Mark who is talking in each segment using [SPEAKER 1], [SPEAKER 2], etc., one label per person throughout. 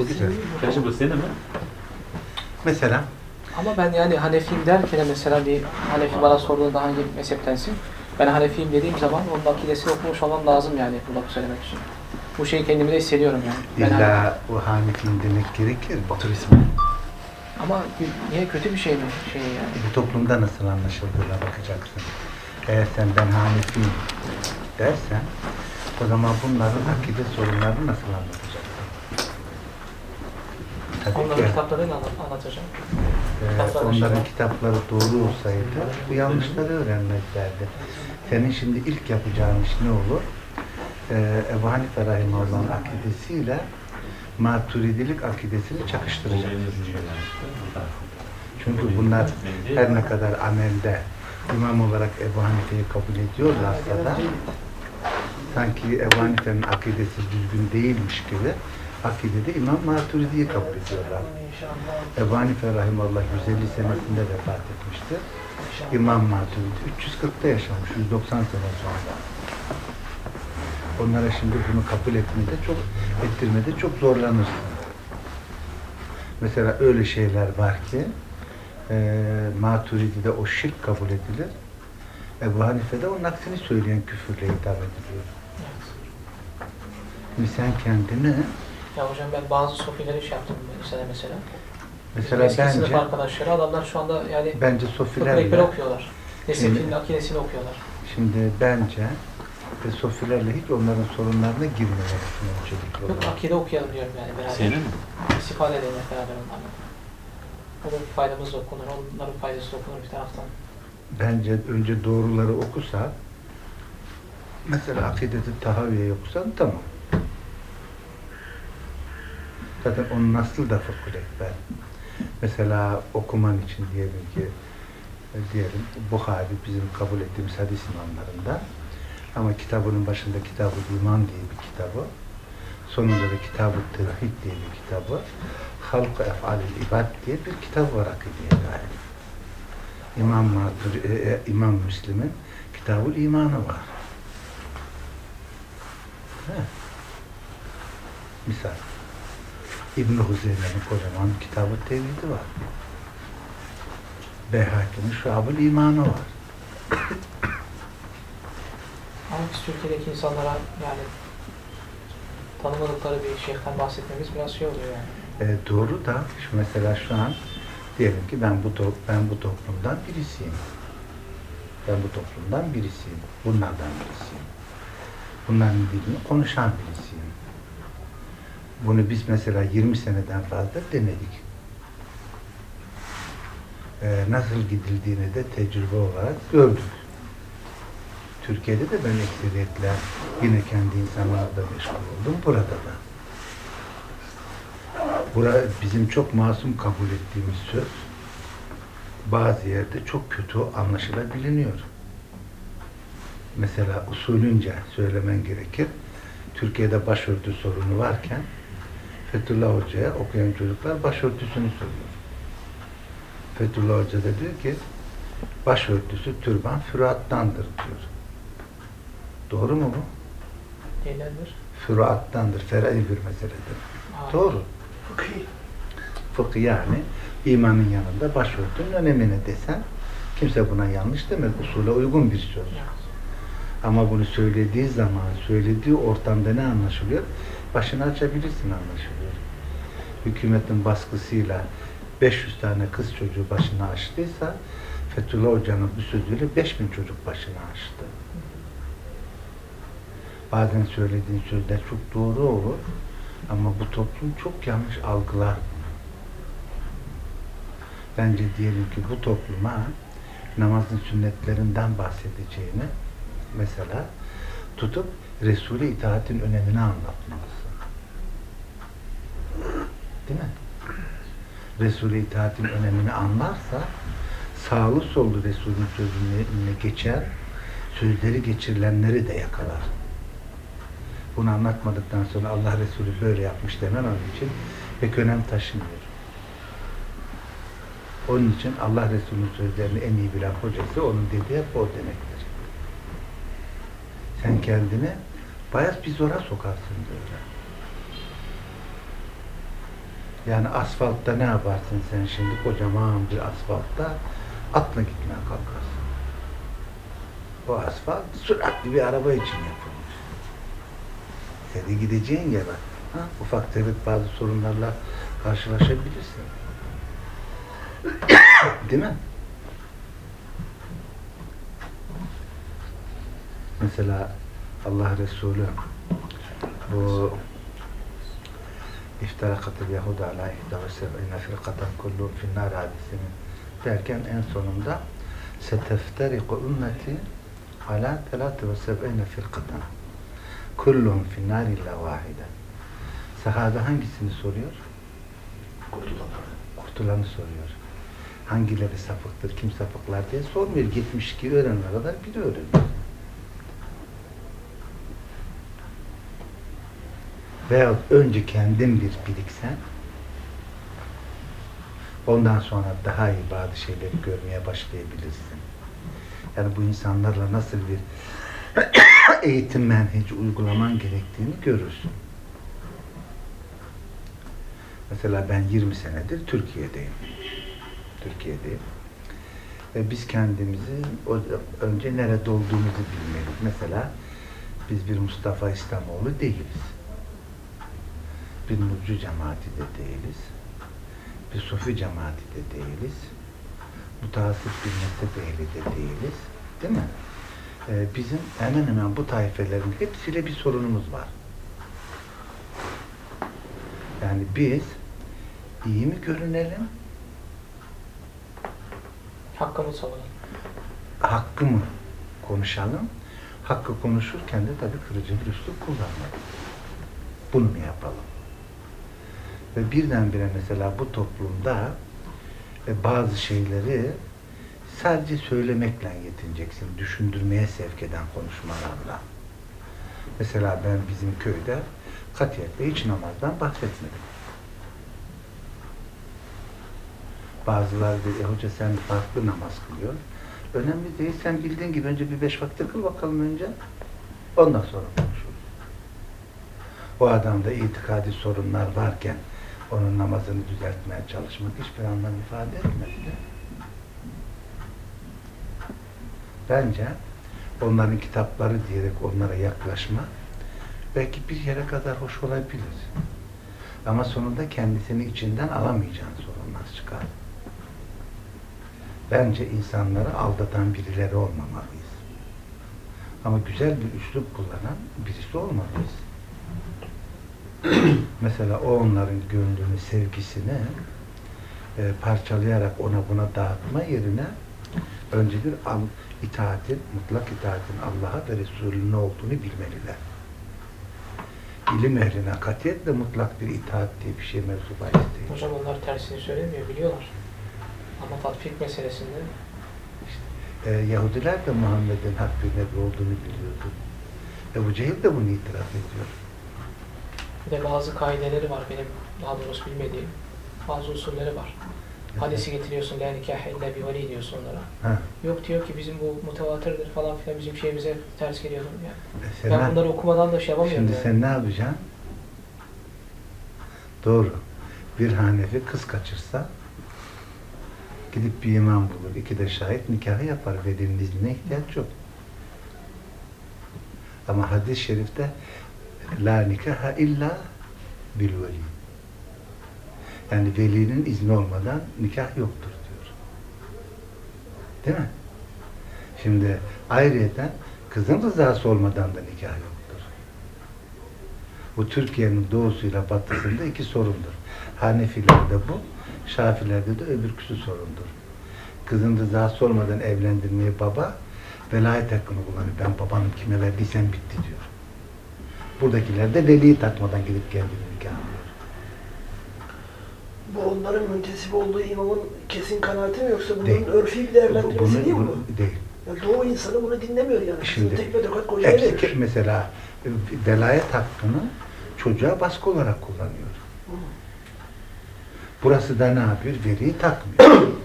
[SPEAKER 1] O güzel.
[SPEAKER 2] Bu senin mi?
[SPEAKER 1] Mesela
[SPEAKER 3] Ama ben yani Hanefiyim derken mesela bir Hanefi bana sorduğunda hangi mezheptensin? Ben Hanefiyim dediğim zaman onun akidesini okumuş olmam lazım yani bu lafı söylemek için. Bu şeyi kendimde hissediyorum yani. Ben
[SPEAKER 1] illa o Hanifiyim demek gerekir. Batur ismi.
[SPEAKER 3] Ama niye kötü bir şey mi şey yani?
[SPEAKER 1] Bu toplumda nasıl anlaşıldığına bakacaksın. Eğer sen ben Hanifiyim dersen o zaman bunların akide sorunlarını nasıl anlatacaksın? Tabii
[SPEAKER 3] Onların
[SPEAKER 1] ki.
[SPEAKER 3] kitaplarıyla anlat- anlatacağım.
[SPEAKER 1] Ee, onların kitapları doğru olsaydı bu yanlışları öğrenmezlerdi. Senin şimdi ilk yapacağın iş ne olur? Ee, Ebu Hanife Rahimahullah'ın akidesiyle maturidilik akidesini çakıştıracaksın. Çünkü bunlar her ne kadar amelde imam olarak Ebu Hanife'yi kabul ediyorlarsa da sanki Ebu Hanife'nin akidesi düzgün değilmiş gibi akidede İmam Maturidi'yi kabul ediyorlar. Ebu Hanife Rahimallah 150 senesinde vefat etmiştir. İmam Maturidi 340'ta yaşamış, 190 sene sonra. Onlara şimdi bunu kabul etmede çok, ettirmede çok zorlanırsın. Mesela öyle şeyler var ki e, Maturidi'de o şirk kabul edilir. Ebu Hanife'de onun aksini söyleyen küfürle hitap ediliyor. Şimdi sen kendini
[SPEAKER 3] Ya hocam ben bazı sofileri şey yaptım sene mesela.
[SPEAKER 1] mesela
[SPEAKER 3] Eski sınıf
[SPEAKER 1] bence
[SPEAKER 3] arkadaşları adamlar şu anda yani
[SPEAKER 1] bence sofilerle
[SPEAKER 3] ekber okuyorlar. Nesefinin akidesini okuyorlar.
[SPEAKER 1] Şimdi bence e, sofilerle hiç onların sorunlarına girmemelisin öncelikli
[SPEAKER 3] Yok akide okuyalım diyorum yani beraber.
[SPEAKER 2] Senin mi?
[SPEAKER 3] İstifade edelim beraber onlarla. Onun faydamız da okunur, onların faydası da okunur bir taraftan.
[SPEAKER 1] Bence önce doğruları okusa mesela akideti tahaviye okusan tamam. Zaten onun nasıl da fıkhul ekber. Mesela okuman için diyelim ki e, diyelim Buhari bizim kabul ettiğimiz hadis imamlarında ama kitabının başında Kitab-ı İman diye bir kitabı sonunda da Kitab-ı Tevhid diye bir kitabı Halk-ı Ef'al-i İbad diye bir kitap var akideye dair. İmam Matur, e, e, İmam Müslim'in Kitabul İmanı var. He. Misal. İbn Huzeyme'nin kocaman kitabı tevhidi var. Beyhaki'nin Şuab-ül İmanı var.
[SPEAKER 3] Ama biz Türkiye'deki insanlara yani tanımadıkları bir şeyhten bahsetmemiz biraz şey oluyor yani.
[SPEAKER 1] E, doğru da şu mesela şu an diyelim ki ben bu to- ben bu toplumdan birisiyim. Ben bu toplumdan birisiyim. Bunlardan birisiyim. Bunların dilini konuşan birisiyim. Bunu biz mesela 20 seneden fazla denedik. E, nasıl gidildiğini de tecrübe olarak gördük. Türkiye'de de ben ekseriyetle yine kendi insanlarla meşgul oldum. Burada da. Bura bizim çok masum kabul ettiğimiz söz bazı yerde çok kötü anlaşılabiliyor. Mesela usulünce söylemen gerekir. Türkiye'de başörtü sorunu varken Fethullah Hoca'ya okuyan çocuklar başörtüsünü soruyor. Fethullah Hoca da diyor ki başörtüsü türban fürattandır diyor. Doğru mu bu?
[SPEAKER 3] Neylerdir?
[SPEAKER 1] Fürattandır. Fer'i bir meseledir.
[SPEAKER 3] Aa,
[SPEAKER 1] Doğru. Fıkıh yani imanın yanında başörtünün önemini desen kimse buna yanlış demez. Usule uygun bir söz.
[SPEAKER 3] ya.
[SPEAKER 1] Ama bunu söylediği zaman, söylediği ortamda ne anlaşılıyor? Başını açabilirsin anlaşılıyor. Hükümetin baskısıyla 500 tane kız çocuğu başını açtıysa Fethullah Hoca'nın bu sözüyle 5000 çocuk başını açtı. Bazen söylediğin sözler çok doğru olur ama bu toplum çok yanlış algılar. Bence diyelim ki bu topluma namazın sünnetlerinden bahsedeceğini mesela tutup Resul'e itaatin önemini anlatmalısın. Değil mi? Resul'e itaatin önemini anlarsa sağlı sollu Resul'ün sözüne geçer, sözleri geçirilenleri de yakalar. Bunu anlatmadıktan sonra Allah Resulü böyle yapmış demen onun için pek önem taşımıyor. Onun için Allah Resulü'nün sözlerini en iyi bilen hocası onun dediği hep o demektir. Sen kendini bayat bir zora sokarsın böyle. Yani asfaltta ne yaparsın sen şimdi kocaman bir asfaltta atla gitmeye kalkarsın. O asfalt süratli bir araba için yapılmış. Senin gideceğin yer var. Ha? Ufak tefek bazı sorunlarla karşılaşabilirsin. Değil mi? Mesela Allah Resulü bu İftarakatil Yahuda ala ihda ve seb'ine firkaten kullun finnar hadisini derken en sonunda seteftariku ümmeti ala telate ve seb'ine firkaten kullun finnar illa vahide sahabe hangisini soruyor? Kurtulanı soruyor. Hangileri sapıktır, kim sapıklar diye sormuyor. Gitmiş ki öğrenene kadar biri öğreniyor. Veyahut önce kendin bir biriksen ondan sonra daha iyi bazı şeyleri görmeye başlayabilirsin. Yani bu insanlarla nasıl bir eğitim menheci uygulaman gerektiğini görürsün. Mesela ben 20 senedir Türkiye'deyim. Türkiye'deyim. Ve biz kendimizi önce nerede olduğumuzu bilmeliyiz. Mesela biz bir Mustafa İslamoğlu değiliz. Bir Nurcu cemaati de değiliz. Bir Sufi cemaati de değiliz. Mutasip bir mezhep ehli de değiliz. Değil mi? Ee, bizim hemen hemen bu taifelerin hepsiyle bir sorunumuz var. Yani biz iyi mi görünelim,
[SPEAKER 3] Hakkımı savunun.
[SPEAKER 1] hakkı mı konuşalım? Hakkı konuşurken de tabii kırıcı bir üslup kullanmalıyız. Bunu mu yapalım? Ve birdenbire mesela bu toplumda e, bazı şeyleri sadece söylemekle yetineceksin. Düşündürmeye sevk eden konuşmalarla. Mesela ben bizim köyde katiyetle hiç namazdan bahsetmedim. Bazıları dedi, "E hoca sen farklı namaz kılıyor. Önemli değil, sen bildiğin gibi önce bir beş vakit kıl bakalım önce. Ondan sonra konuşuruz. O adamda itikadi sorunlar varken onun namazını düzeltmeye çalışmak hiçbir anlam ifade etmedi. Bence onların kitapları diyerek onlara yaklaşma belki bir yere kadar hoş olabilir. Ama sonunda kendisini içinden alamayacağın sorunlar çıkar. Bence insanları aldatan birileri olmamalıyız. Ama güzel bir üslup kullanan birisi olmalıyız. Mesela o onların gönlünü, sevgisini e, parçalayarak ona buna dağıtma yerine önce bir al, itaatin, mutlak itaatin Allah'a ve Resulüne olduğunu bilmeliler. İlim ehline katiyetle mutlak bir itaat diye bir şey mevzu bahis.
[SPEAKER 3] Hocam onlar tersini söylemiyor, biliyorlar. Ama tatbik meselesinde
[SPEAKER 1] Ee, Yahudiler de Muhammed'in hak bir nebi olduğunu biliyordu. Ebu Cehil de bunu itiraf ediyor.
[SPEAKER 3] Bir de bazı kaideleri var benim daha doğrusu bilmediğim. Bazı usulleri var. Hadisi getiriyorsun, la nikah illa bi veli diyorsun onlara.
[SPEAKER 1] Ha.
[SPEAKER 3] Yok diyor ki bizim bu mutevatırdır falan filan bizim şeyimize ters geliyor. Yani.
[SPEAKER 1] E
[SPEAKER 3] Ben
[SPEAKER 1] ne-
[SPEAKER 3] bunları okumadan da şey yapamıyorum.
[SPEAKER 1] Şimdi
[SPEAKER 3] yani.
[SPEAKER 1] sen ne yapacaksın? Doğru. Bir hanefi kız kaçırsa gidip bir imam bulur. iki de şahit nikahı yapar. Velinin iznine ihtiyaç yok. Ama hadis-i şerifte la nikaha illa bil veli. Yani velinin izni olmadan nikah yoktur diyor. Değil mi? Şimdi ayrıyeten kızın rızası olmadan da nikah yoktur. Bu Türkiye'nin doğusuyla batısında iki sorundur. Hanefilerde bu, Şafilerde de öbürküsü sorundur. Kızın rızası olmadan evlendirmeyi baba velayet hakkını kullanıyor. Ben babanın kime verdiysem bitti diyor. Buradakiler de veliyi takmadan gidip kendini nikahlıyor.
[SPEAKER 2] Bu onların müntesip olduğu imamın kesin kanaati mi yoksa bunun
[SPEAKER 1] Değil.
[SPEAKER 2] örfi bir değerlendirmesi değil mi bu?
[SPEAKER 1] değil.
[SPEAKER 2] Ya Doğu insanı bunu dinlemiyor yani.
[SPEAKER 1] Şimdi-
[SPEAKER 2] tekme tokat kocaya verir.
[SPEAKER 1] mesela e, velayet hakkını çocuğa baskı olarak kullanıyor. Burası da ne yapıyor? Veriyi takmıyor.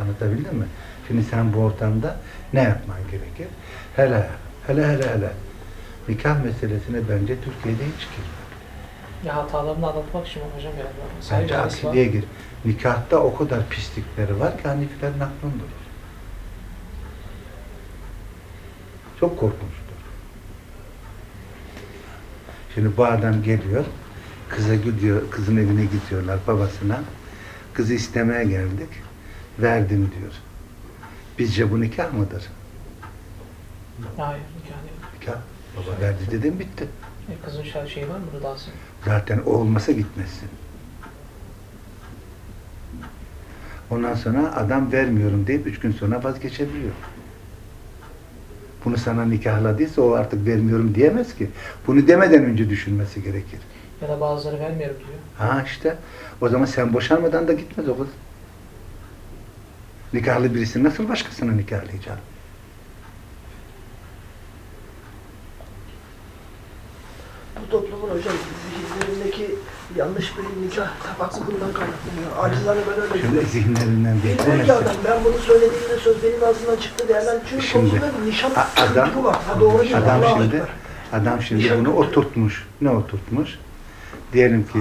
[SPEAKER 1] Anlatabildim mi? Şimdi sen bu ortamda ne yapman gerekir? Hele, hele hele hele. nikah meselesine bence Türkiye'de hiç girme.
[SPEAKER 3] Ya hatalarını anlatmak için hocam. Sayın
[SPEAKER 1] Bence akideye gir. Nikahta o kadar pislikleri var ki Hanefilerin aklını durur. Çok korkunçtur. Şimdi bu adam geliyor, kıza gidiyor, kızın evine gidiyorlar babasına. Kızı istemeye geldik, verdim diyor. Bizce bu nikah mıdır?
[SPEAKER 3] Hayır nikah değil.
[SPEAKER 1] Nikah. Baba verdi dedim bitti.
[SPEAKER 3] E, kızın şey, şeyi var mı rıdası?
[SPEAKER 1] Zaten o olmasa gitmezsin. Ondan sonra adam vermiyorum deyip üç gün sonra vazgeçebiliyor. Bunu sana nikahladıysa o artık vermiyorum diyemez ki. Bunu demeden önce düşünmesi gerekir.
[SPEAKER 3] Ya da bazıları vermiyorum diyor.
[SPEAKER 1] Ha işte o zaman sen boşanmadan da gitmez o kız. Nikahlı birisini nasıl başkasına nikahlayacaksın?
[SPEAKER 2] Bu toplumun hocam zihinlerindeki yanlış bir nikah tafakkukundan kaynaklanıyor. Acizane ben öyle
[SPEAKER 1] Şimdi zihinlerinden değil.
[SPEAKER 2] Bilmiyor ki adam ben bunu söylediğimde söz benim ağzımdan çıktı derler. Çünkü
[SPEAKER 1] Şimdi,
[SPEAKER 2] konusunda nişan
[SPEAKER 1] adam-
[SPEAKER 2] var. Ha doğru.
[SPEAKER 1] Adam
[SPEAKER 2] Allah'a
[SPEAKER 1] şimdi adam şimdi bunu oturtmuş. Ne oturtmuş? Diyelim ki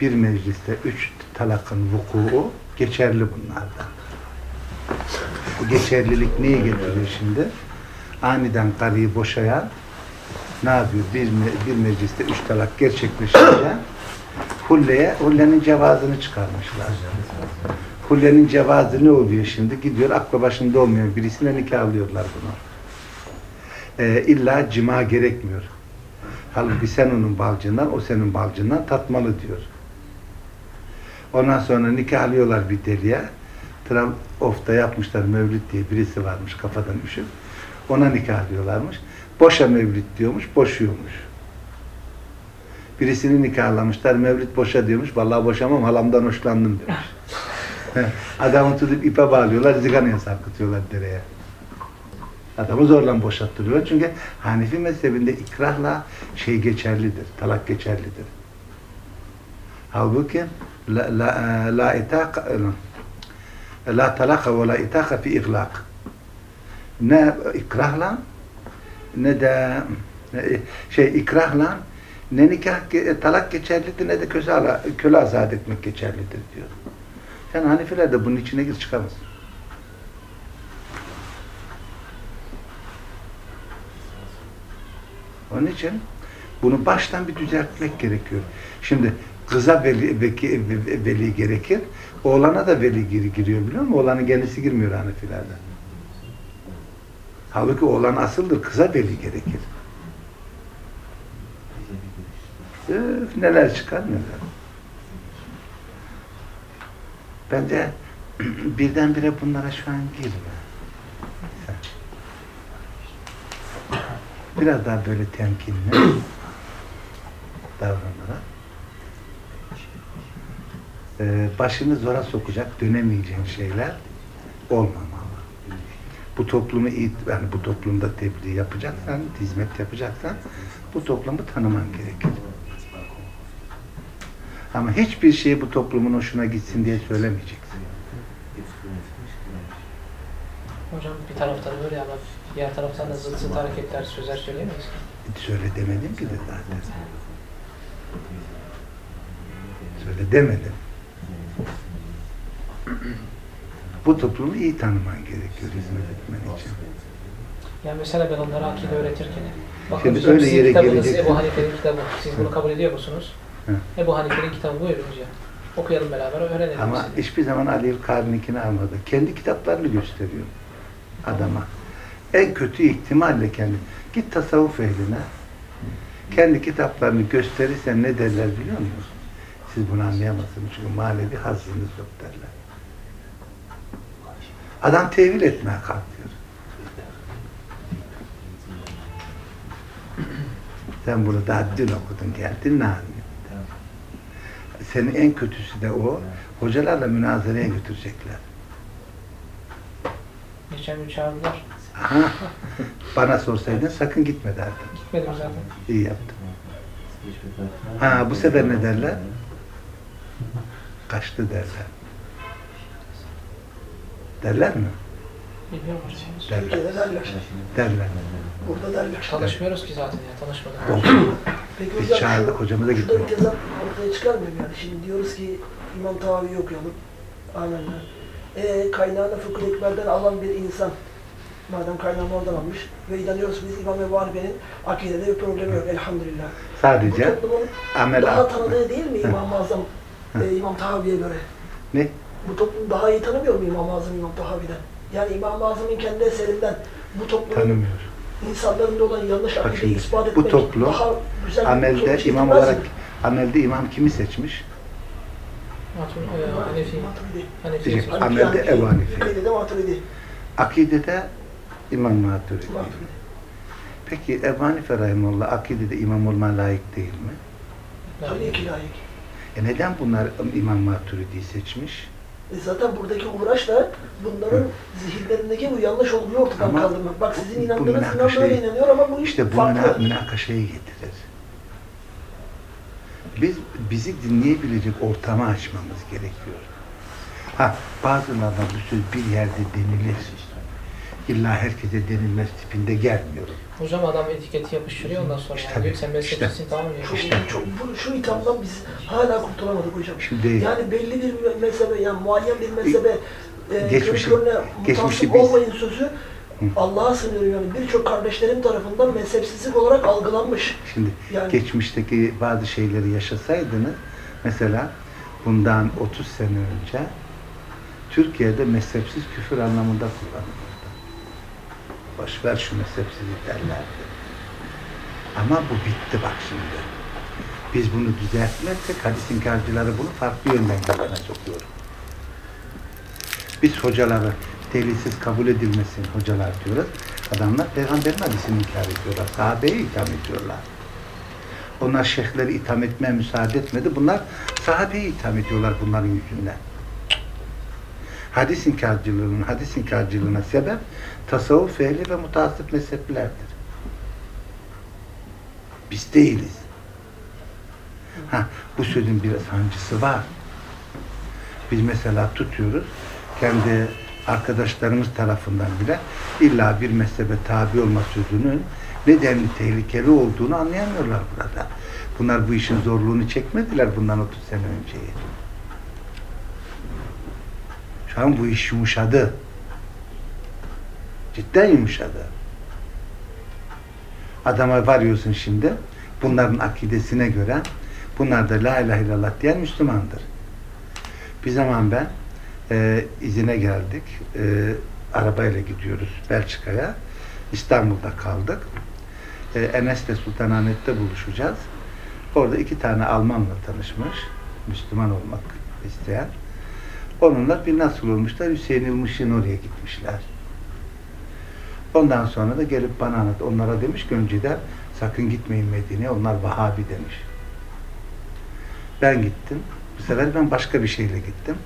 [SPEAKER 1] bir mecliste üç talakın vuku geçerli bunlardan. Bu geçerlilik neye getiriyor şimdi? Aniden karıyı boşayan ne yapıyor? Bir, me- bir mecliste üç talak gerçekleşince hulleye, hullenin cevazını çıkarmışlar. Hullenin cevazı ne oluyor şimdi? Gidiyor aklı başında olmayan birisine nikahlıyorlar bunu. Ee, illa cima gerekmiyor. Halbuki sen onun balcından, o senin balcından tatmalı diyor. Ondan sonra nikahlıyorlar bir deliye. Trump ofta yapmışlar Mevlüt diye birisi varmış kafadan üşüp. Ona nikahlıyorlarmış. Boşa Mevlüt diyormuş, boşuyormuş. Birisini nikahlamışlar, Mevlüt boşa diyormuş. Vallahi boşamam, halamdan hoşlandım demiş. Adamı tutup ipe bağlıyorlar, ziganaya sarkıtıyorlar dereye. Adamı zorla boşattırıyorlar. Çünkü Hanefi mezhebinde ikrahla şey geçerlidir, talak geçerlidir. Halbuki la, la, la itaka la talaka ve la itaka fi iglak. Ne ikrahla ne de şey ikrahla ne nikah ge- talak geçerlidir ne de köle, köle azat etmek geçerlidir diyor. Sen Hanefiler de bunun içine gir çıkamazsın. Onun için bunu baştan bir düzeltmek gerekiyor. Şimdi kıza veli, veki- ve- veli gerekir, oğlana da veli gir- giriyor biliyor musun? Oğlanın kendisi girmiyor Hanefilerde. Halbuki oğlan asıldır, kıza veli gerekir. Öf, neler çıkar neler. Bence birdenbire bunlara şu an girme. Biraz daha böyle temkinli davranarak e, başını zora sokacak, dönemeyeceğin şeyler olmamalı. Bu toplumu yani bu toplumda tebliğ yapacaksan, hizmet yapacaksan bu toplumu tanıman gerekir. Ama hiçbir şeyi bu toplumun hoşuna gitsin diye söylemeyeceksin.
[SPEAKER 3] Hocam bir taraftan böyle ama diğer taraftan da zıt zıt hareketler, sözler söyleyemeyiz ki.
[SPEAKER 1] Söyle demedim ki de zaten. Söyle demedim. Bu toplumu iyi tanıman gerekiyor hizmet etmen için.
[SPEAKER 3] Yani mesela ben onlara akide öğretirken bakın
[SPEAKER 1] Şimdi
[SPEAKER 3] hocam
[SPEAKER 1] öyle yere geleceksin.
[SPEAKER 3] Ebu Hanife'nin kitabı. Siz bunu kabul ediyor musunuz?
[SPEAKER 1] Hı.
[SPEAKER 3] Ebu Hanife'nin kitabı buyurun hocam. Okuyalım beraber, öğrenelim.
[SPEAKER 1] Ama
[SPEAKER 3] biz.
[SPEAKER 1] hiçbir zaman Ali Karninkini almadı. Kendi kitaplarını gösteriyor adama. En kötü ihtimalle kendi. Git tasavvuf ehline. Kendi kitaplarını gösterirsen ne derler biliyor musun? Siz bunu anlayamazsınız çünkü manevi hazzınız yok derler. Adam tevil etmeye kalkıyor. Sen bunu daha dün okudun geldin ne anlıyorsun? Senin en kötüsü de o. Hocalarla münazaraya götürecekler.
[SPEAKER 3] Geçen gün çağırdılar.
[SPEAKER 1] Aha, bana sorsaydın sakın gitme derdim.
[SPEAKER 3] Gitmedim zaten.
[SPEAKER 1] İyi yaptın. Ha bu sefer ne derler? Kaçtı derler. Derler mi? Derler.
[SPEAKER 2] Derler.
[SPEAKER 1] derler.
[SPEAKER 2] Burada derler.
[SPEAKER 3] Tanışmıyoruz ki zaten ya tanışmadık.
[SPEAKER 2] Peki
[SPEAKER 1] Biz
[SPEAKER 2] hocam
[SPEAKER 1] çağırdık, hocamıza
[SPEAKER 2] şurada
[SPEAKER 1] gittik.
[SPEAKER 2] bir tezat ortaya çıkarmıyor yani? Şimdi diyoruz ki İmam Tahavi'yi okuyalım. Amenna. E, kaynağını Fıkıh Ekber'den alan bir insan madem kaynağını oradan almış ve inanıyoruz biz İmam Ebu Hanife'nin akidede bir problemi yok elhamdülillah. Bu
[SPEAKER 1] Sadece
[SPEAKER 2] toplumun
[SPEAKER 1] amel
[SPEAKER 2] daha tanıdığı değil mi İmam-ı Azam e, İmam Tahavi'ye göre?
[SPEAKER 1] ne?
[SPEAKER 2] Bu toplum daha iyi tanımıyor mu İmam-ı Azam İmam Tahavi'den? Yani İmam-ı Azam'ın kendi eserinden bu toplumun
[SPEAKER 1] Tanımıyor.
[SPEAKER 2] insanların olan yanlış
[SPEAKER 1] şimdi,
[SPEAKER 2] ispat
[SPEAKER 1] bu
[SPEAKER 2] etmek
[SPEAKER 1] toplum
[SPEAKER 2] daha güzel bir
[SPEAKER 1] Amelde
[SPEAKER 2] sonuç
[SPEAKER 1] imam olarak
[SPEAKER 2] mi?
[SPEAKER 1] amelde imam kimi seçmiş?
[SPEAKER 3] E.
[SPEAKER 2] Maturidi.
[SPEAKER 3] Seçmiş.
[SPEAKER 1] amelde Ebu Hanife.
[SPEAKER 2] Akidede Maturidi.
[SPEAKER 1] Akidede İmam Maturidi. Peki Ebu Hanife Rahimullah akidede imam olmaya layık değil mi?
[SPEAKER 2] Tabii ki layık.
[SPEAKER 1] E neden bunlar İmam Maturidi'yi seçmiş?
[SPEAKER 2] E zaten buradaki uğraş da bunların zihinlerindeki bu yanlış olguyu ortadan
[SPEAKER 1] Ama
[SPEAKER 2] kaldırmak. Bak sizin inandığınız inan böyle inanıyor ama bu iş
[SPEAKER 1] İşte bu
[SPEAKER 2] farklı.
[SPEAKER 1] müna- münakaşayı getirir. Biz bizi dinleyebilecek ortamı açmamız gerekiyor. Ha bazılarına bu söz bir yerde denilir. İlla herkese denilmez tipinde gelmiyor.
[SPEAKER 3] Hocam adam etiketi yapıştırıyor ondan sonra.
[SPEAKER 1] İşte
[SPEAKER 3] yani sen
[SPEAKER 1] işte.
[SPEAKER 3] mezhepçisin tamam mı?
[SPEAKER 2] Çok,
[SPEAKER 1] İşte.
[SPEAKER 2] çok, bu, şu ithamdan biz hala kurtulamadık hocam.
[SPEAKER 1] Şimdi
[SPEAKER 2] Yani belli bir mezhebe, yani muayyen bir mezhebe e,
[SPEAKER 1] Geçmişi- geçmişi biz-
[SPEAKER 2] olmayın sözü Allah'a sınıyorum yani birçok kardeşlerim tarafından mezhepsizlik olarak algılanmış.
[SPEAKER 1] Şimdi
[SPEAKER 2] Yani-
[SPEAKER 1] geçmişteki bazı şeyleri yaşasaydınız, mesela bundan 30 sene önce Türkiye'de mezhepsiz küfür anlamında kullanılırdı. Boş ver şu mezhepsizlik derlerdi. Ama bu bitti bak şimdi. Biz bunu düzeltmezsek hadis inkarcıları bunu farklı yönden gündeme sokuyor. Biz hocaları delilsiz kabul edilmesin hocalar diyoruz. Adamlar peygamberin hadisini inkar ediyorlar. Sahabeyi itham ediyorlar. Onlar şeyhleri itham etmeye müsaade etmedi. Bunlar sahabeyi itham ediyorlar bunların yüzünden. Hadis inkarcılığının, hadis inkarcılığına sebep tasavvuf ehli ve mutasip mezheplerdir. Biz değiliz. Ha, bu sözün bir sancısı var. Biz mesela tutuyoruz, kendi arkadaşlarımız tarafından bile illa bir mezhebe tabi olma sözünün nedenli tehlikeli olduğunu anlayamıyorlar burada. Bunlar bu işin zorluğunu çekmediler bundan 30 sene önceyi. Şu an bu iş yumuşadı. Cidden yumuşadı. Adama varıyorsun şimdi, bunların akidesine göre bunlar da la ilahe illallah diyen Müslümandır. Bir zaman ben e, izine geldik. E, arabayla gidiyoruz Belçika'ya. İstanbul'da kaldık. E, Enes'le Sultanahmet'te buluşacağız. Orada iki tane Almanla tanışmış. Müslüman olmak isteyen. Onunla bir nasıl olmuşlar? Hüseyin İlmiş'in oraya gitmişler. Ondan sonra da gelip bana anlat. Onlara demiş ki önceden sakın gitmeyin Medine'ye. Onlar Vahabi demiş. Ben gittim. Bu sefer ben başka bir şeyle gittim.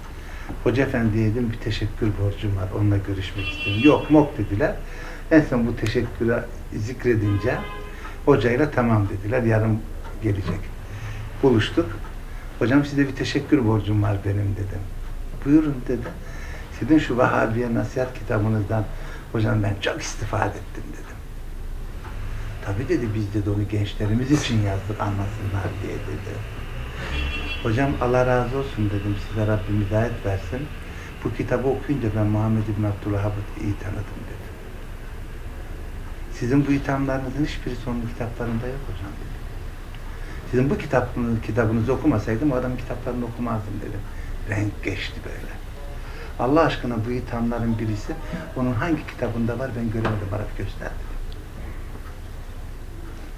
[SPEAKER 1] Hoca efendiye dedim bir teşekkür borcum var. Onunla görüşmek istedim. Yok mok dediler. En son bu teşekkürü zikredince hocayla tamam dediler. Yarın gelecek. Buluştuk. Hocam size bir teşekkür borcum var benim dedim. Buyurun dedi. Sizin şu Vahabiye nasihat kitabınızdan hocam ben çok istifade ettim dedim. Tabii dedi biz dedi onu gençlerimiz için yazdık anlasınlar diye dedi. Hocam Allah razı olsun dedim size Rabbim hidayet versin. Bu kitabı okuyunca ben Muhammed İbn Abdülhab'ı iyi tanıdım dedi. Sizin bu ithamlarınızın hiçbirisi onun kitaplarında yok hocam dedi. Sizin bu kitabınızı, kitabınızı okumasaydım o adamın kitaplarını okumazdım dedim. Renk geçti böyle. Allah aşkına bu ithamların birisi onun hangi kitabında var ben göremedim Arap gösterdi.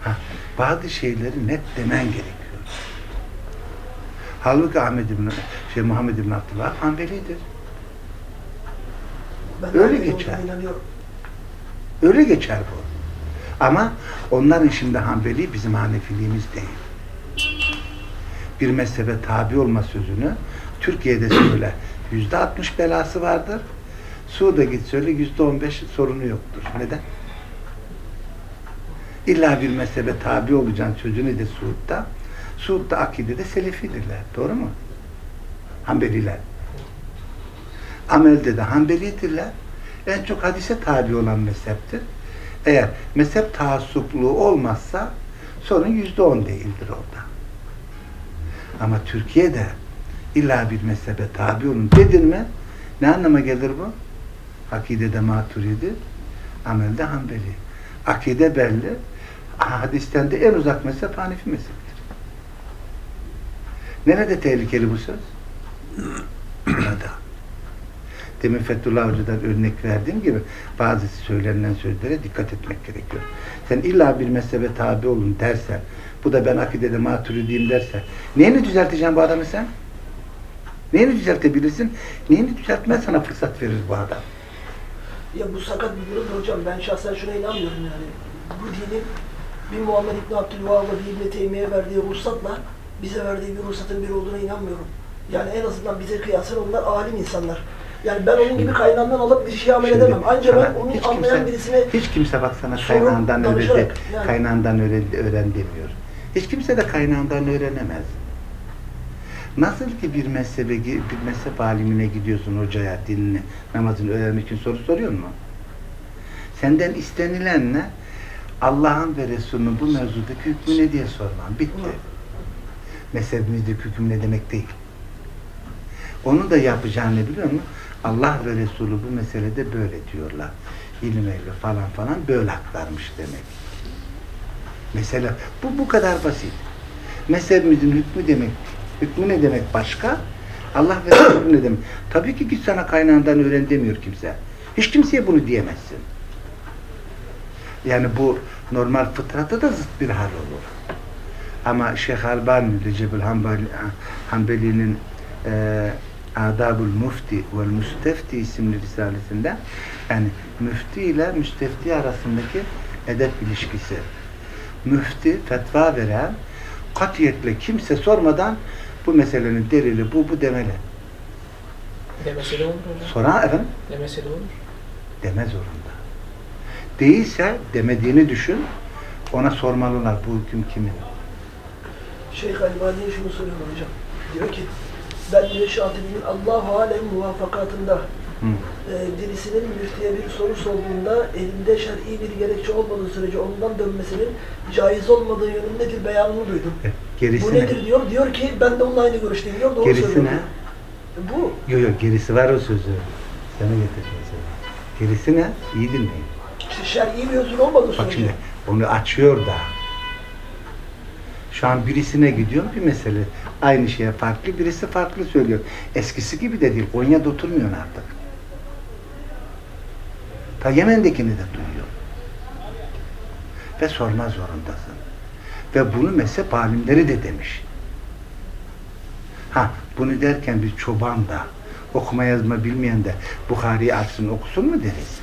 [SPEAKER 1] Ha, bazı şeyleri net demen gerekiyor. Halbuki Ahmed İbn, şey Muhammed İbn Abdullah Hanbelidir.
[SPEAKER 2] Ben
[SPEAKER 1] Öyle geçer. Öyle geçer bu. Ama onların şimdi Hanbeli bizim Hanefiliğimiz değil. Bir mezhebe tabi olma sözünü Türkiye'de söyle yüzde 60 belası vardır. Suud'a git söyle yüzde 15 sorunu yoktur. Neden? İlla bir mezhebe tabi olacaksın sözünü de Suud'da. Suud'da akidede Selefidirler. Doğru mu? Hanbeliler. Amelde de Hanbelidirler. en çok hadise tabi olan mezheptir. Eğer mezhep taassupluğu olmazsa sorun yüzde on değildir orada. Ama Türkiye'de illa bir mezhebe tabi olun dedin mi ne anlama gelir bu? Akidede maturidi, amelde hanbeli. Akide belli, hadisten de en uzak mezhep Hanefi mezheptir. Nerede tehlikeli bu söz? Burada. Demin Fethullah Hoca'dan örnek verdiğim gibi bazı söylenilen sözlere dikkat etmek gerekiyor. Sen illa bir mezhebe tabi olun dersen, bu da ben akidede maturidiyim dersen, neyini düzelteceksin bu adamı sen? Neyini düzeltebilirsin? Neyini düzeltmez sana fırsat verir bu adam.
[SPEAKER 2] Ya bu sakat bir durum hocam. Ben şahsen şuna inanmıyorum yani. Bu dinin bir Muhammed İbni Abdülvahab'a bir İbni Teymiye verdiği ruhsatla bize verdiği bir ruhsatın bir olduğuna inanmıyorum. Yani en azından bize kıyasen onlar alim insanlar. Yani ben onun gibi kaynağından alıp bir şey amel edemem. Anca
[SPEAKER 1] sana
[SPEAKER 2] ben onu
[SPEAKER 1] hiç
[SPEAKER 2] anlayan
[SPEAKER 1] kimse-
[SPEAKER 2] birisine
[SPEAKER 1] Hiç kimse bak sana
[SPEAKER 2] Sorun
[SPEAKER 1] kaynağından öğren,
[SPEAKER 2] danışarak, yani.
[SPEAKER 1] kaynağından öğren, öğren demiyor. Hiç kimse de kaynağından öğrenemez. Nasıl ki bir mezhebe, bir mezhep alimine gidiyorsun hocaya dinini, namazını öğrenmek için soru soruyor mu? Senden istenilen ne? Allah'ın ve Resulünün bu mevzudaki hükmü ne diye sorman. Bitti. Mezhebimizdeki hüküm ne demek değil. Onu da yapacağını biliyor musun? Allah ve Resulü bu meselede böyle diyorlar. İlim ehli falan falan böyle aktarmış demek. Mesela bu bu kadar basit. Mezhebimizin hükmü demek, hükmü ne demek başka? Allah ve Resulü ne demek? Tabii ki git sana kaynağından öğren demiyor kimse. Hiç kimseye bunu diyemezsin. Yani bu normal fıtrata da zıt bir hal olur. Ama Şeyh Albani, Recep Hanbali, Hanbeli'nin e, Adabul Mufti ve Müstefti isimli risalesinde yani müfti ile müstefti arasındaki edep ilişkisi. Müfti fetva veren katiyetle kimse sormadan bu meselenin delili bu bu demeli.
[SPEAKER 3] Demesi de olur hocam.
[SPEAKER 1] Soran efendim
[SPEAKER 3] Demesi de olur.
[SPEAKER 1] deme zorunda. Değilse demediğini düşün. Ona sormalılar bu hüküm kimin?
[SPEAKER 2] Şeyh Albani'ye şunu soruyor hocam. Diyor ki ben diyor Şatibi'nin Allah-u Alem muvafakatında
[SPEAKER 1] Hı.
[SPEAKER 2] e, birisinin müftiye bir soru sorduğunda elinde şer'i bir gerekçe olmadığı sürece ondan dönmesinin caiz olmadığı yönünde bir beyanını duydum.
[SPEAKER 1] E,
[SPEAKER 2] Bu
[SPEAKER 1] Gerisine,
[SPEAKER 2] nedir diyor. Diyor ki ben de onunla aynı görüşteyim diyor. Doğru
[SPEAKER 1] Gerisi
[SPEAKER 2] söylüyor. Bu.
[SPEAKER 1] Yok yok gerisi var o sözü. Sana getireceğim seni. Gerisi ne? İyi dinleyin.
[SPEAKER 2] İşte şer'i bir özür olmadığı
[SPEAKER 1] Bak şimdi onu açıyor da. Şu an birisine gidiyorum bir mesele. Aynı şeye farklı, birisi farklı söylüyor. Eskisi gibi de değil. Konya'da oturmuyorsun artık. Ta Yemen'dekini de duyuyor. Ve sorma zorundasın. Ve bunu mezhep alimleri de demiş. Ha bunu derken bir çoban da okuma yazma bilmeyen de Bukhari'yi açsın okusun mu deriz?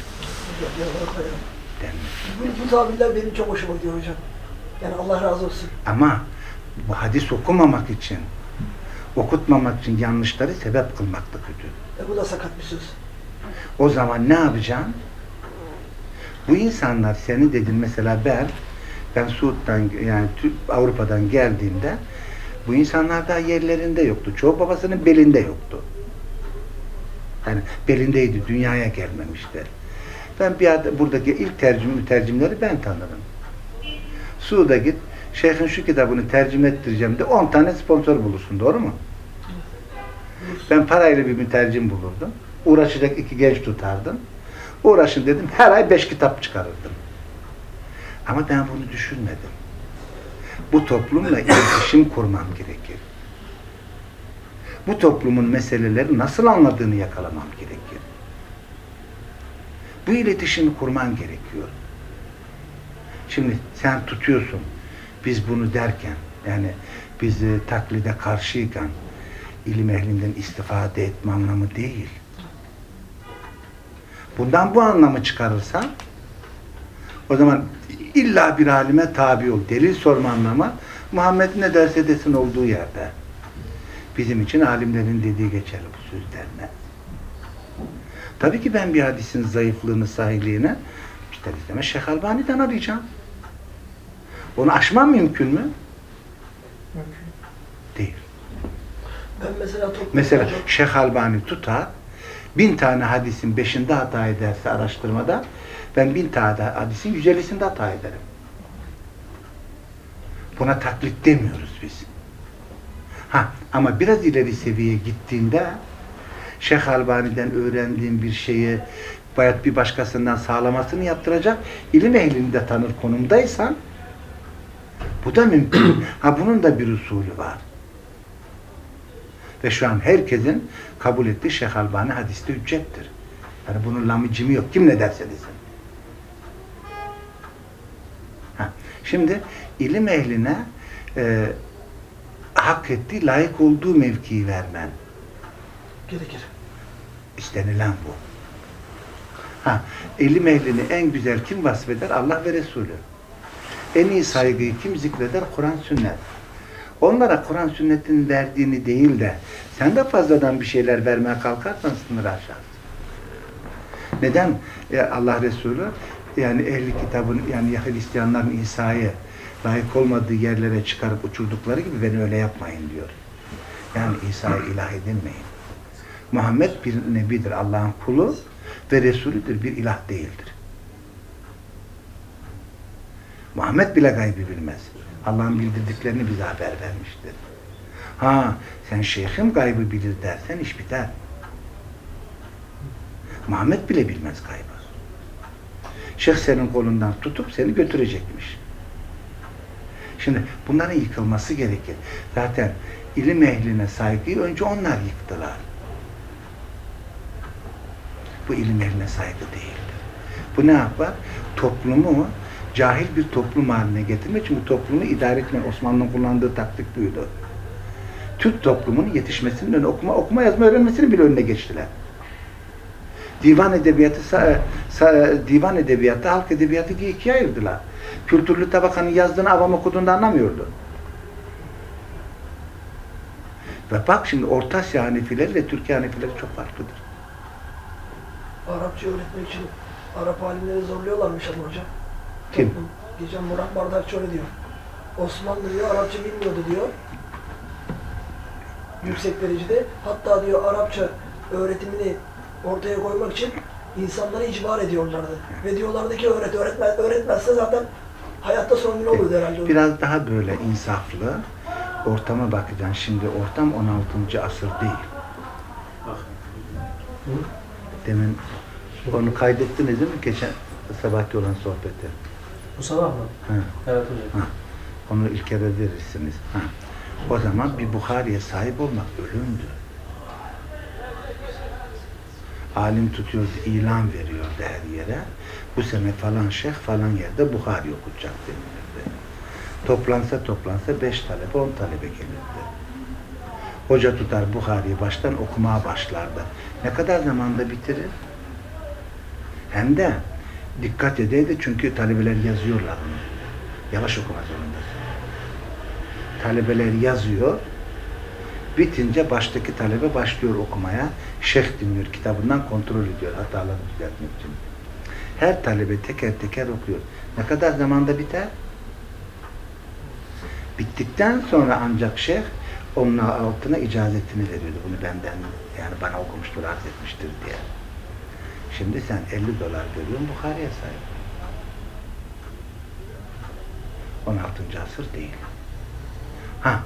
[SPEAKER 1] Denmez.
[SPEAKER 2] Bu, bu tabirler benim çok hoşuma gidiyor hocam. Yani Allah razı olsun.
[SPEAKER 1] Ama bu hadis okumamak için, okutmamak için yanlışları sebep kılmak da kötü.
[SPEAKER 2] E, bu da sakat bir söz.
[SPEAKER 1] O zaman ne yapacaksın? Bu insanlar seni dedin mesela ben ben Suud'dan yani Tü- Avrupa'dan geldiğimde bu insanlar daha yerlerinde yoktu. Çoğu babasının belinde yoktu. Yani belindeydi, dünyaya gelmemişti. Ben bir ad- buradaki ilk tercüm mütercimleri ben tanırım. Suud'a git, şeyhin şu kitabını tercüme ettireceğim de 10 tane sponsor bulursun, doğru mu? Ben parayla bir mütercim bulurdum. Uğraşacak iki genç tutardım. Uğraşın dedim, her ay beş kitap çıkarırdım. Ama ben bunu düşünmedim. Bu toplumla iletişim kurmam gerekir. Bu toplumun meseleleri nasıl anladığını yakalamam gerekir. Bu iletişimi kurman gerekiyor. Şimdi sen tutuyorsun. Biz bunu derken, yani biz e, taklide karşıyken ilim ehlinden istifade etme anlamı değil. Bundan bu anlamı çıkarırsan o zaman illa bir alime tabi ol. Delil sorma anlamı Muhammed ne derse desin olduğu yerde. Bizim için alimlerin dediği geçerli bu sözlerine. Tabii ki ben bir hadisin zayıflığını, sahiliğini işte izleme Şeyh Albani'den arayacağım. Onu aşmam mümkün mü?
[SPEAKER 3] Mümkün.
[SPEAKER 1] Değil.
[SPEAKER 2] Ben mesela
[SPEAKER 1] Mesela Şeyh Albani tutar, bin tane hadisin beşinde hata ederse araştırmada ben bin tane hadisin yüz ellisinde hata ederim. Buna taklit demiyoruz biz. Ha, ama biraz ileri seviyeye gittiğinde Şeyh Albani'den öğrendiğin bir şeyi bayat bir başkasından sağlamasını yaptıracak ilim ehlini de tanır konumdaysan bu da mümkün. ha bunun da bir usulü var. Ve şu an herkesin kabul ettiği Şeyh Albani hadiste hüccettir. Yani bunun lamicimi yok. Kim ne derse desin. Ha, şimdi ilim ehline e, hak ettiği, layık olduğu mevkiyi vermen.
[SPEAKER 2] Gerekir.
[SPEAKER 1] İstenilen bu. Ha, ilim ehlini en güzel kim vasfeder? Allah ve Resulü. En iyi saygıyı kim zikreder? Kur'an sünnet. Onlara Kur'an sünnetin verdiğini değil de sen de fazladan bir şeyler vermeye kalkarsan sınır aşarsın. Neden e, Allah Resulü yani ehli kitabın yani Hristiyanların İsa'yı layık olmadığı yerlere çıkarıp uçurdukları gibi beni öyle yapmayın diyor. Yani İsa'yı ilah edinmeyin. Muhammed bir nebidir, Allah'ın kulu ve Resulüdür, bir ilah değildir. Muhammed bile gaybı bilmez. Allah'ın bildirdiklerini bize haber vermiştir. Ha, sen şeyhim gaybı bilir dersen iş biter. Muhammed bile bilmez gaybı. Şeyh senin kolundan tutup seni götürecekmiş. Şimdi bunların yıkılması gerekir. Zaten ilim ehline saygıyı önce onlar yıktılar. Bu ilim ehline saygı değildir. Bu ne yapar? Toplumu cahil bir toplum haline getirmek için bu toplumu idare etmeyen Osmanlı'nın kullandığı taktik buydu. Türk toplumunun yetişmesinin önüne okuma, okuma yazma öğrenmesinin bile önüne geçtiler. Divan edebiyatı, divan edebiyatı, halk edebiyatı diye ikiye ayırdılar. Kültürlü tabakanın yazdığını avam okuduğunda anlamıyordu. Ve bak şimdi Orta Asya Hanefileri ile Türkiye Hanefileri çok farklıdır.
[SPEAKER 2] Arapça öğretmek için Arap alimleri zorluyorlarmış ama hocam.
[SPEAKER 1] Kim?
[SPEAKER 2] Geçen Murat Bardakçı öyle diyor. Osmanlı diyor Arapça bilmiyordu diyor. Yüksek derecede. Hatta diyor Arapça öğretimini ortaya koymak için insanları icbar ediyorlardı. Ve diyorlardı ki öğret, öğretmez, öğretmezse zaten hayatta sorun olurdu herhalde.
[SPEAKER 1] Biraz daha böyle insaflı ortama bakacaksın. Şimdi ortam 16. asır değil. Demin onu kaydettiniz değil mi? Geçen sabahki olan sohbeti.
[SPEAKER 4] Bu sabah mı? Evet hocam.
[SPEAKER 1] Ha. Onu ilk kere verirsiniz. Ha. O zaman bir Bukhari'ye sahip olmak ölümdü. Alim tutuyordu, ilan veriyordu her yere. Bu sene falan şeyh falan yerde Bukhari okutacak denilirdi. Toplansa toplansa beş talebe, on talebe gelirdi. Hoca tutar Bukhari'yi baştan okumaya başlardı. Ne kadar zamanda bitirir? Hem de dikkat edeydi çünkü talebeler yazıyorlar onu. Yavaş okuma zorundasın. Talebeler yazıyor. Bitince baştaki talebe başlıyor okumaya. Şeyh dinliyor kitabından kontrol ediyor hataları düzeltmek için. Her talebe teker teker okuyor. Ne kadar zamanda biter? Bittikten sonra ancak şeyh onun altına icazetini veriyordu. Bunu benden yani bana okumuştur, arz etmiştir diye. Şimdi sen 50 dolar veriyorsun Bukhari'ye sahip. 16. asır değil. Ha,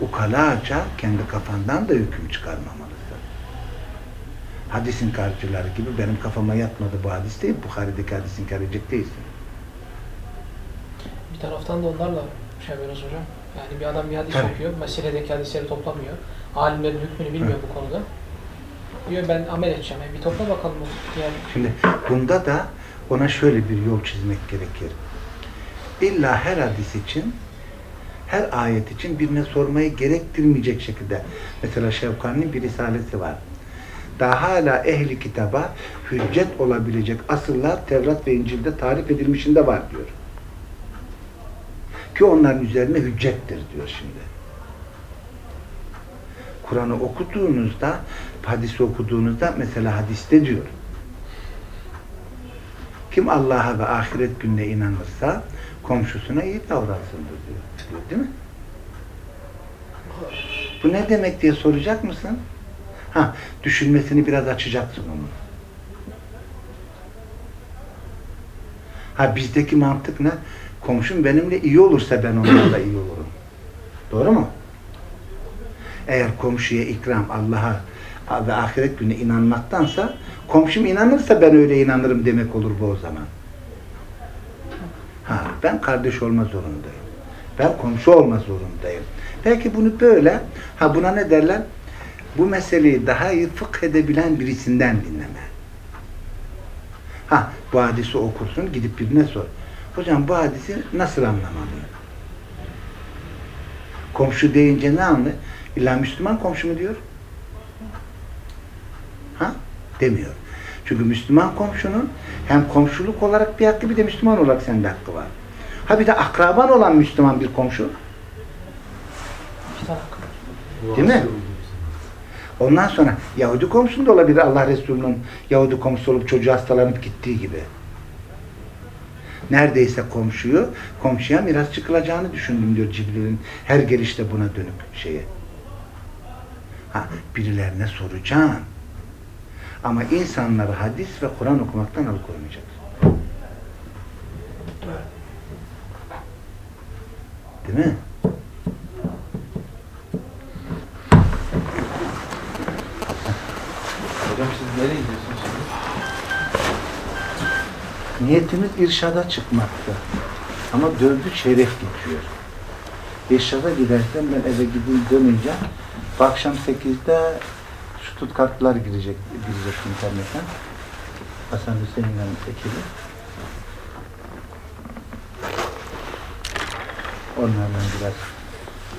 [SPEAKER 1] ukalaca kendi kafandan da hüküm çıkarmamalısın. Hadisin karşıları gibi benim kafama yatmadı bu hadis değil, Bukhari'deki hadisin karıcık değilsin.
[SPEAKER 3] Bir taraftan da onlarla şey yapıyoruz hocam. Yani bir adam bir hadis
[SPEAKER 1] Tabii.
[SPEAKER 3] okuyor, meseledeki hadisleri toplamıyor. Alimlerin hükmünü bilmiyor bu konuda. Diyor ben amel edeceğim. Yani bir topla bakalım. Yani
[SPEAKER 1] Şimdi bunda da ona şöyle bir yol çizmek gerekir. İlla her hadis için, her ayet için birine sormayı gerektirmeyecek şekilde. Mesela Şevkani'nin bir risalesi var. Daha hala ehli kitaba hüccet olabilecek asırlar Tevrat ve İncil'de tarif edilmişinde var diyor. Ki onların üzerine hüccettir diyor şimdi. Kur'an'ı okuduğunuzda, hadisi okuduğunuzda mesela hadiste diyor. Kim Allah'a ve ahiret gününe inanırsa komşusuna iyi davransındır diyor. diyor. Değil mi? Bu ne demek diye soracak mısın? Ha, düşünmesini biraz açacaksın onun. Ha bizdeki mantık ne? Komşum benimle iyi olursa ben onlarla iyi olurum. Doğru mu? Eğer komşuya ikram Allah'a ve ahiret gününe inanmaktansa komşum inanırsa ben öyle inanırım demek olur bu o zaman. Ha, ben kardeş olma zorundayım. Ben komşu olma zorundayım. Belki bunu böyle, ha buna ne derler? Bu meseleyi daha iyi fıkh edebilen birisinden dinleme. Ha, bu hadisi okursun, gidip birine sor. Hocam bu hadisi nasıl anlamalıyım? Komşu deyince ne anlıyor? İlla Müslüman komşu mu diyor? Demiyor. Çünkü Müslüman komşunun hem komşuluk olarak bir hakkı bir de Müslüman olarak sende hakkı var. Ha bir de akraban olan Müslüman bir komşu. Değil mi? Ondan sonra Yahudi komşun da olabilir Allah Resulü'nün Yahudi komşusu olup çocuğu hastalanıp gittiği gibi. Neredeyse komşuyu, komşuya miras çıkılacağını düşündüm diyor Cibril'in her gelişte buna dönük şeyi. Ha, birilerine soracağım. Ama insanları hadis ve Kur'an okumaktan alıkoymayacaksın.
[SPEAKER 2] Evet.
[SPEAKER 1] Değil mi?
[SPEAKER 4] Hocam siz nereye gidiyorsunuz?
[SPEAKER 1] Niyetimiz irşada çıkmaktı. Ama dördü çeyrek geçiyor. İrşada giderken ben eve gideyim dönünce bu akşam 8'de Stuttgartlılar girecek, girecek internetten. Hasan Hüseyin'in ekibi. Onlarla biraz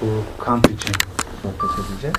[SPEAKER 1] bu kamp için sohbet edeceğiz.